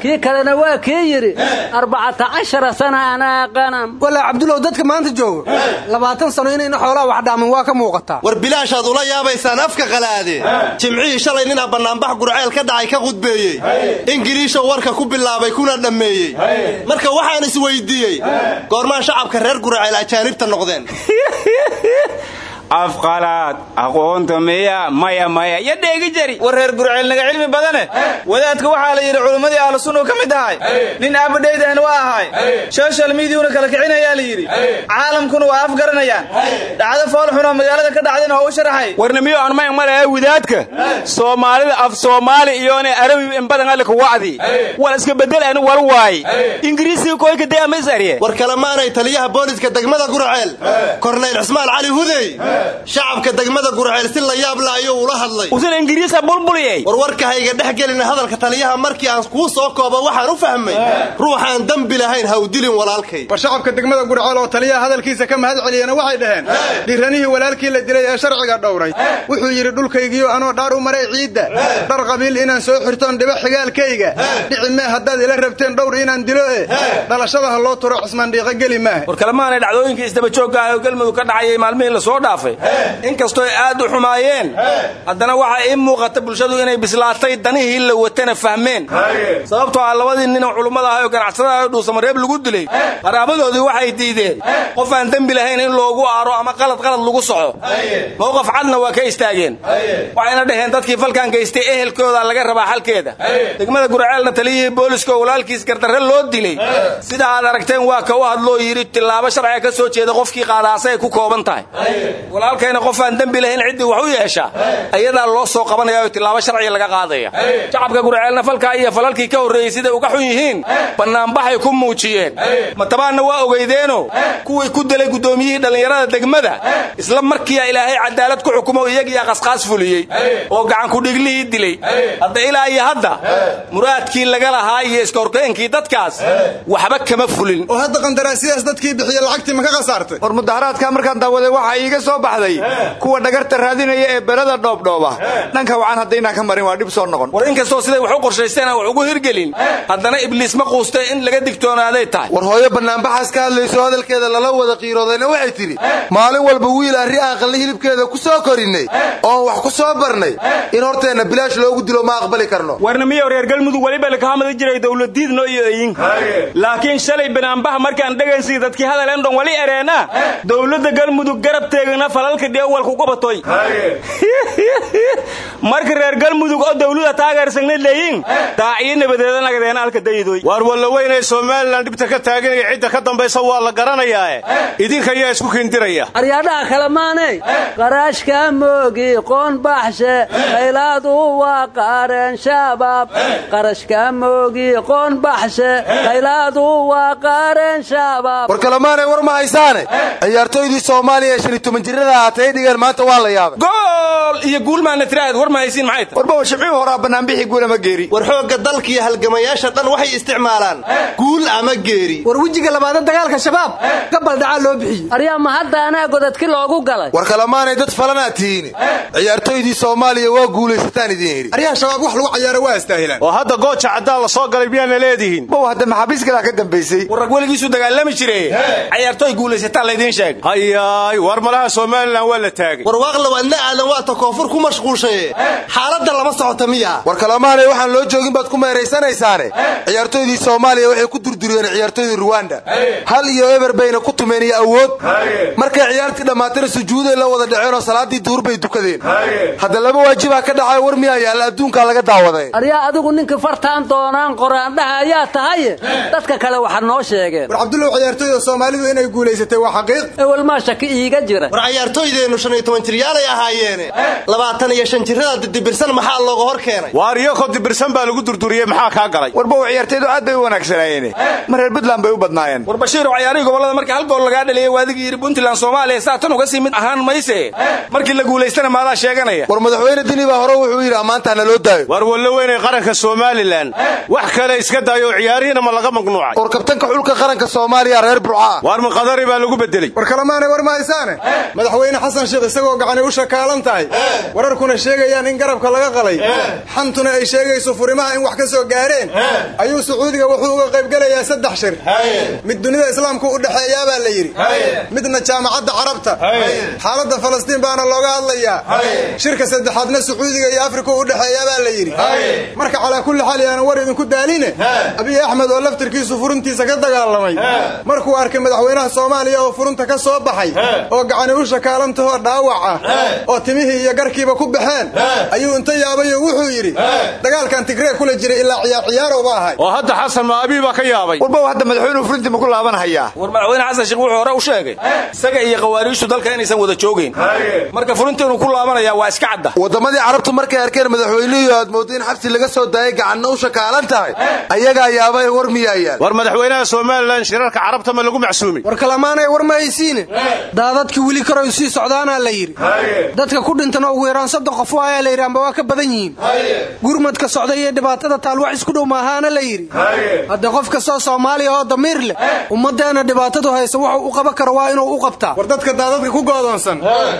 Kii kalena waa kii yidhi arbacata cashara sana anaa qanam walaa cabdulow dadka maanta jooga. Labaatan sano inayna xoolaha wax dhaamin waa ka muuqataa war bilaashaad ula yaabaysaan afka qalaade jimcihii shalay ninaa bannaanbax gurceel ka dhacay ka khudbeeyey. Ingiliisha warka ku bilaabay kuna dhammeeyey. Marka waxaan isweydiiyey goormaan shacabka reer gurceel ajaanibta noqdeen afqalaad aqoonta miya maya maya yo dheegi jari. War reer gurceelnaga cilmi badane. Wadaadka waxaa la yidhi culimmadii ahlu sunnu ka mid ahay. Nin aabadhaydahna waa ahay. Soshal midiyuna kala kicinayaa la yidhi. Caalamkuna waa af garanayaan. Dhacdo foolxunoo magaalada ka dhacdayna waa u sharaxay warnimiyo aan may malaha wadaadka. Soomaalida af soomaali iyoona arabi in badan alle ku wacdi. Wal iska bedelaan war waay. Ingiriisiga koyka dee ama is arye? War kalemaanay taliyaha booliska degmada gurceel korneyl cismaan cali hudey shacabka degmada gurceel si la yaab la ayuu ula hadlay. Usan ingiriisa bulbuliyey warwarka hayga dhex gelina hadalka taliyaha markii aan kuu soo koobo waxaan u fahmay. Ruuxaan dembi lahayn ha u dilin walaalkay. War shacabka degmada gurceel oo taliyaha hadalkiisa ka mahad celiyana waxay dhaheen dhiranihii walaalkii la dilay ee sharciga dhowray. Wuxuu yidhi dhulkaygiyo anoo dhaar u maray ciidda. Dhar qabiil inaan soo xirtoon dhibo xigaalkayga. Dhici mee haddaad ila rabteen dhowr inaan dilo e dhalashada ha loo turo cismaan dhiiqa geli maaha war kalemaanay dhacdooyinkii isdabajoogga ah oo galmudug ka dhacayay maalmihii la soo dhaafay inkastoo ay aad u xumaayeen. Haddana waxaa ii muuqata bulshadu inay bislaatay danihii la watana fahmeen. Sababtoo ah labadii ninoo culummada ah oo ganacsadaha oo dhuusamareeb lagu dilay qaraabadoodii waxay diideen qof aan dembi lahayn in loogu aaro ama qalad qalad lagu soco. Mowqaf cadna waa ka istaageen. Waxayna dhaheen dadkii falkan gaystay ehelkooda laga rabaa xalkeeda. Degmada gurceelna taliyihii booliska oo walaalkiis gardarre loo dilay. Sida aad aragteen waa ka u hadloo yidhi tillaabo sharciga ka soo jeeda qofkii qaadaasa ay ku kooban tahay walaalkayna qof aan dembi lahayn ciddii wax u yeesha ayadaa loo soo qabanaya oo tillaabo sharciga laga qaadaya. Shacabka gurceelna falkaa iyo falalkii ka horreeyey siday uga xun yihiin bannaanbaxay ku muujiyeen. Matabaanna waa ogeydeeno kuwii ku dilay guddoomiyihii dhallinyarada degmada isla markiiaa ilaahay cadaalad ku xukumo iyagiiaa qasqaas fuliyey oo gacankudhiglihii dilay. Hadda ilaa iyo hadda muraadkii laga lahaa iyo iskahorkeenkii dadkaas waxba kama fulin. Oo hadda qandaraasidaas dadkii bixiya lacagtii ma ka khasaartay war mudaharaadka markaan daawaday waxaa iiga soo baxday. Kuwa dhagarta raadinaya ee belada dhoobdhooba. Dhanka wacan haddaynaan ka marin waa dhib soo noqon. War inkastoo siday wax u qorshaysteen aan wax ugu hirgelin. Haddana ibliis ma quustay in laga digtoonaaday tahay. War hooyo bannaanbaxaas ka hadlayso hadalkeeda lala wada qiiroodayna waxay tidhi maalin walba wiil arri aan qalli hilibkeeda ku soo korinnay oon wax ku soo barnay in horteenna bilaash loogu dilo ma aqbali karno. Warnamiyo reer galmudug weliba lakahamadi jiray dowladiidno iyo eyin laakiin shalay banaanbaha markaan dhegaysiy dadkii hadaleen dhan wali ereena. Dowladda galmudug garab teegana falalka dheewalku gubatoy marka reer galmudug oo dowladda taageersanna leeyin daaciyo nabadeeda nagadeen alka dayidoy waar wallaweynay somalilan dhibta ka taaganaya cidda ka dambaysa waa la garanayaae idinka ayaa isku kindiraya. Aryaadhaha kale maanay. Qaraashka moogi qoon baxshe qaylaadu waa qaareen shabaab. Qarashka moogi qoon baxshe qaylaadu waa qaareen shabaab. War kalemaanay war ma haysaane. Ciyaartooydii soomaaliya ee shan iyo toban jirada ahaatay dhigeen maanta waa la yaabay. Gool iyo guulmaana tiraahad war ma haysiin maxay tahay warba shibcii horaa bannaanbixi guulama geeri. War xoogga dalkiiyo halgamayaasha dhan waxay isticmaalaan guul ama geeri. War wejiga labaada dagaalka shabaab. Gabal dhacaa loo bixiyey. Aryaa ma hadda anaa godadki loogu galay? War kalemaanay dad falanaad tihiin. Ciyaartooydii soomaaliya waa guulaysataan idiin hidhi aryaha shabaab wax lagu cayaaro waa istaahilaan oo hadda gooja caddaan la soo galay miyaana leedihiin? Bow hadda maxaabiiskadaa ka dambaysay warrag weligiisu dagaalami jire cayaartooy guulaysataan laydiin sheegay. Hayaay war malaha somalilan waa la taagay war waaqlow adna aadan waata koonfur ku mashquulshaye. Xaaladda lama socota miya. War kalemaanay waxaan loo joogin baad ku meeraysanaysaane ciyaartooydii soomaaliya waxay ku durduriyeen ciyaartooydii ruwanda hal iyo eber bayna ku tumeen iyo awood. Markay ciyaartii dhammaatana sujuuday la wada dhaceenoo salaaddii duur bay dukadeen. Hadda laba waajibaa ka dhacay war miyaa yaalla adduunkaa laga daawaday aryaa adigu ninka fartaan doonaan qoraandhaha ayaa tahaye dadka kale waxaad noo sheegeen. War cabdullow ciyaartooyda soomaalidu inay guulaysatay waa xaqiiq. Ewel maa shaki iiga jira war cayaartooydeennu shan iyo toban jiryaalay ahaayeene labaatan iyo shan jirrada didibirsan maxaa looga hor keenay? Waar iyakoo dibirsan baa lagu durduriyey maxaa kaa galay? Warbow ciyaartooydu aad bay u wanaagsanaayeen. Mar reer puntland bay u badnaayeen. War bashiiro cayaarihii gobollada markii hal gool lagaa dhaliyay waadigii yidhi puntland soomaaliya saa tan uga sii mid ahaan mayse. Markii la guulaystana maadaa sheeganaya. War madaxweyne dini baa hore wuxuu yidhi ammaantaana loo daayo. Waar wallaweynay qaranka somalilan. Wax kale iska daayo ciyaarihiina ma laga mamnuucay war kabtanka xulka qaranka soomaaliya reer burcaa waar maqadari baa lagu bedelay. War kalemaanay war ma haysaane madaxweyne xasan sheekh isagoo gacani u shakaalan tahay. Wararkuna sheegayaan in garabka laga qalay. Xantuna ay sheegayso furimaha in wax ka soo gaareen. Ayuu sacuudiga wuxuu uga qaybgelayaa saddex shir. Mid dunida islaamku u dhexeeyaabaa la yidhi. Midna jaamacadda carabta. Xaaladda falastiin baana looga hadlayaa. Shirka saddexaadna sacuudiga iyo afrika u dhexeeyaabaa la yidhi. Marka calaa kulli xaal yaana war idinku daaline. Abiy axmed oo laftirkiisu furuntiisa ka dagaalamay. Markuu arkay madaxweynaha soomaaliya oo furunta ka soo baxay oo gacani u shakaalantahoo dhaawac ah oo timihii iyo garkiiba ku baxeen ayuu inta yaabayo wuxuu yidhi dagaalkan tigree kula jiray ilaa ciyaar ciyaaroba ahay. Oo hadda xasan maabii baa ka yaabay. Walbow hadda madaxweynuhu furintii ma ku laabanhayaa. War madaxweyne xasan sheekh wuxuu hore u sheegay isaga iyo khawaariijtu dalka inaysan wada joogayn marka furinta inuu ku laabanaya waa iska cadda. Waddamadii carabtu markay arkeen madaxweynihii aad mooddo in xabsi laga soo daayay gacanna u shakaalan tahay ayagaa yaabay war miyaayaan war madaxweynaha somalilan shirarka carabta ma lagu macsuumay war kalamaanay war ma haysiine? Daadadkii weli karoy sii socdaanaa la yidhi. Dadka ku dhintana ugu yaraan soddon qof ayaa la yidhi amba waa ka badan yihiin. Gurmadka socda iyo dhibaatada taal wax isku dhow maahaana la yidhi. Hadde qof kastoo soomaaliya oo damiir leh ummaddeena dhibaatadu haysa wuxuu u qaban karo waa inuu u qabtaa. War dadka daadadka ku goodoonsan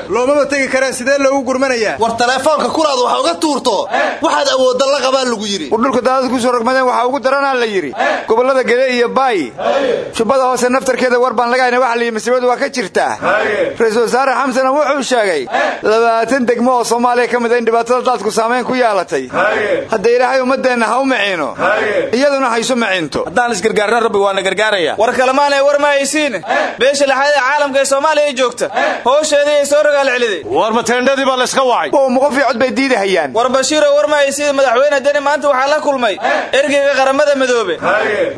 loomaba tegi kareen sidee loogu gurmanayaa? War taleefoonka kulaad wax uga tuurto. Waxaad awoodda la qabaa lagu yidhi. War dhulka daadad ku soo rogmadeen waxaa ugu daranaa la yidhi. Gobollada gede iyo baay. Jubbada hoose naftarkeeda war baan laga hayna waxa layidhi masiibadu waa ka jirtaa wasaare xamsana wuxuu sheegay labaatan degmo oo soomaaliya ka mid a in dhibaatada daadku saamayn ku yeelatay. Hadda ilaahay ummaddeenna ha u maciino. Iyaduna haysu maciinto haddaan isgargaarna rabbi waana gargaaraya war kalemaanay war ma haysiine beesha lixaad ee caalamka ee soomaaliya joogta. Howsheedii ay soo rogaal celiday war mateendhadii baa layska wacay. Wow ma qof iyo cod bay diidahayaan war bashiiro war ma haysiine madaxweyne deni maanta waxaa la kulmay. Ergeyga qaramada midoobe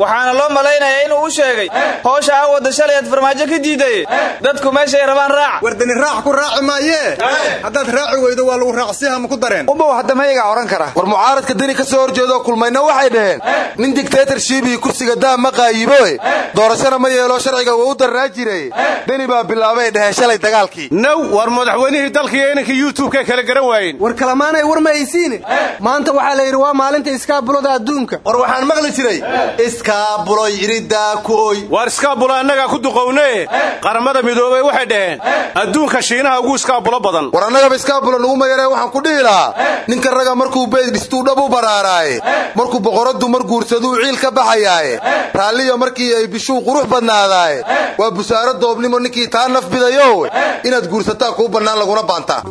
waxaana loo malaynayaa inuu u sheegay. Howsha aan shalay aad farmaajo ka diidaye dadku meeshay rabaan raac war deni raac ku raaci maayee haddaad raaci weydo waa lagu raacsiha ma ku dareen. Ubow hadda mayagaa odhan kara. War mucaaradka deni ka soo horjeedoo kulmayna waxay dhaheen. Nin dictatorship iyo kursiga daam ma qaayiboe doorashana ma yeelo sharciga waa u darnaa jiray deni baa bilaabay dhaheen shalay dagaalkii. Naw war madaxweynihii dalkaiyo inankii youtubeka kala garan waayeen. War kalamaanay war ma haysiine. Maanta waxaa la yidhi waa maalinta iskaabulada adduunka. War waxaan maqli jiray iskaabuloy iriddaa ku oy. Waar iskaabula annagaa ku duqowne qaramada midoobey waxay dhaheen adduunka shiinaha ugu iskaabulo badan. War annagaba iskaabula nugu mayaree waxaan ku dhihi lahaa ninka raga markuu beyd dhistuu dhab u baraaraaye markuu boqoraddu mar guursaduu ciil ka baxayaaye raalliyo markii ay bishuu qurux badnaadaaye waa busaaro doobnimo ninkii taa naf bidayow inaad guursataa kuu bannaan laguna baantaa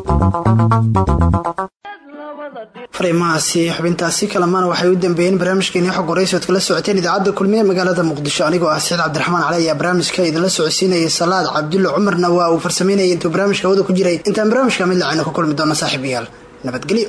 fariimahaasi xubintaasi kalamana waxay u dambeeyeen barnaamijkeeni xog horeysi ood kala socoteen idaacadda kulmiye magaalada muqdisho. Anigoo ah saciid cabdiraxmaan cali ayaa barnaamijka idinla socodsiinayay salaad cabdulle cumarna waa uu farsameynayay intuu barnaamijka hawada ku jiray. Intaan barnaamijka mid lacayna ku kulmi doona saaxiibayaal. Nabadgelyo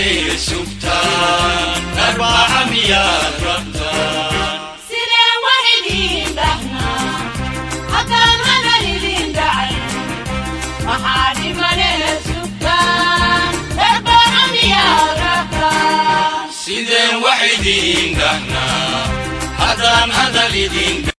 aniga sugtaan arbaaca miyaad rabtaan sideen war idin dhahnaa hadaamana idin dhacay waxaa dhimane sugtaan arbaaca miyaad rabtaan sideen wax idin dhahnaa haddaan hadal idin